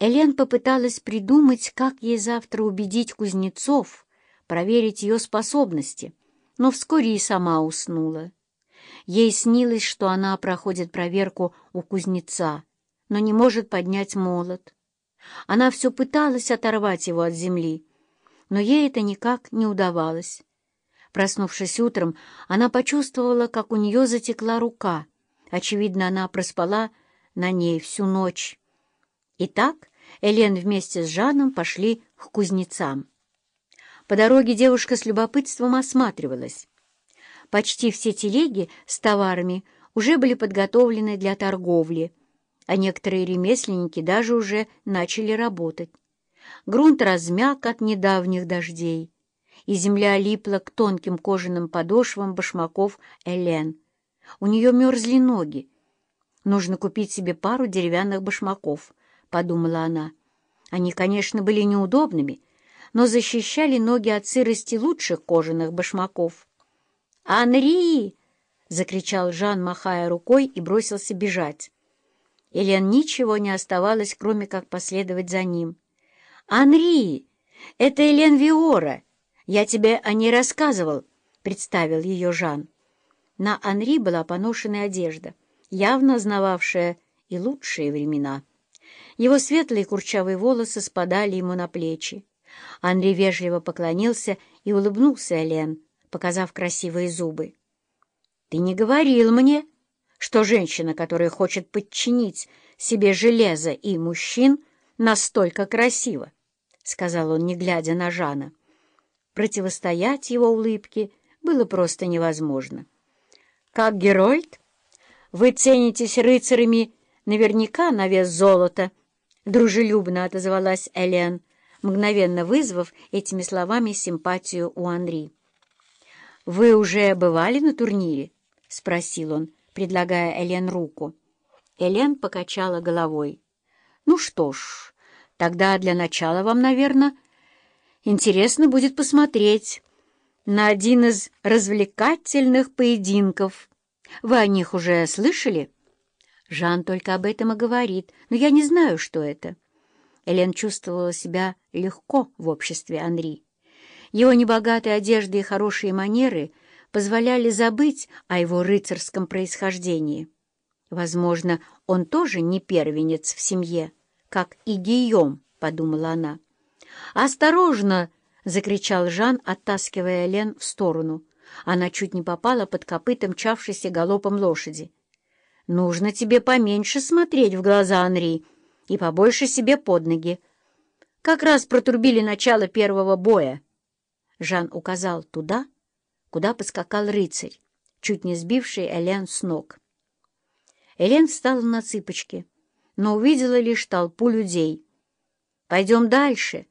Элен попыталась придумать, как ей завтра убедить кузнецов проверить ее способности, но вскоре и сама уснула. Ей снилось, что она проходит проверку у кузнеца, но не может поднять молот. Она все пыталась оторвать его от земли, но ей это никак не удавалось. Проснувшись утром, она почувствовала, как у нее затекла рука. Очевидно, она проспала на ней всю ночь. Итак, Элен вместе с Жаном пошли к кузнецам. По дороге девушка с любопытством осматривалась. Почти все телеги с товарами уже были подготовлены для торговли, а некоторые ремесленники даже уже начали работать. Грунт размяк от недавних дождей, и земля липла к тонким кожаным подошвам башмаков Элен. У нее мерзли ноги. Нужно купить себе пару деревянных башмаков. — подумала она. Они, конечно, были неудобными, но защищали ноги от сырости лучших кожаных башмаков. «Анри!» — закричал Жан, махая рукой, и бросился бежать. Елен ничего не оставалось, кроме как последовать за ним. «Анри! Это Елен Виора! Я тебе о ней рассказывал!» — представил ее Жан. На Анри была поношенная одежда, явно знававшая и лучшие времена. Его светлые курчавые волосы спадали ему на плечи. Андрей вежливо поклонился и улыбнулся Элен, показав красивые зубы. «Ты не говорил мне, что женщина, которая хочет подчинить себе железо и мужчин, настолько красива», — сказал он, не глядя на Жана. Противостоять его улыбке было просто невозможно. «Как Герольд? Вы ценитесь рыцарями наверняка на вес золота», Дружелюбно отозвалась Элен, мгновенно вызвав этими словами симпатию у Анри. «Вы уже бывали на турнире?» — спросил он, предлагая Элен руку. Элен покачала головой. «Ну что ж, тогда для начала вам, наверное, интересно будет посмотреть на один из развлекательных поединков. Вы о них уже слышали?» Жан только об этом и говорит, но я не знаю, что это. Элен чувствовала себя легко в обществе Анри. Его небогатая одежда и хорошие манеры позволяли забыть о его рыцарском происхождении. Возможно, он тоже не первенец в семье, как и Гийом, — подумала она. «Осторожно!» — закричал Жан, оттаскивая Элен в сторону. Она чуть не попала под копытом мчавшейся галопом лошади. Нужно тебе поменьше смотреть в глаза, Анри, и побольше себе под ноги. Как раз протрубили начало первого боя. Жан указал туда, куда поскакал рыцарь, чуть не сбивший Элен с ног. Элен встала на цыпочки, но увидела лишь толпу людей. «Пойдем дальше.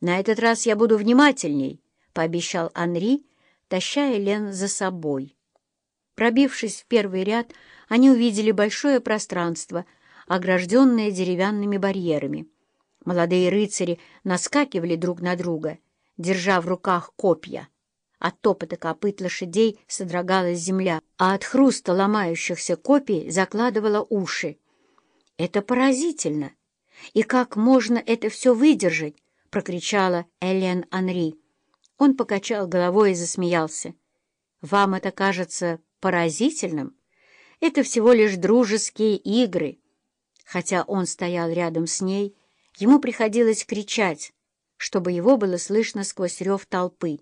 На этот раз я буду внимательней», — пообещал Анри, таща Элен за собой. Пробившись в первый ряд, они увидели большое пространство, огражденное деревянными барьерами. Молодые рыцари наскакивали друг на друга, держа в руках копья. От топота копыт лошадей содрогалась земля, а от хруста ломающихся копий закладывала уши. «Это поразительно! И как можно это все выдержать?» — прокричала Элен Анри. Он покачал головой и засмеялся. «Вам это кажется поразительным, это всего лишь дружеские игры. Хотя он стоял рядом с ней, ему приходилось кричать, чтобы его было слышно сквозь рев толпы.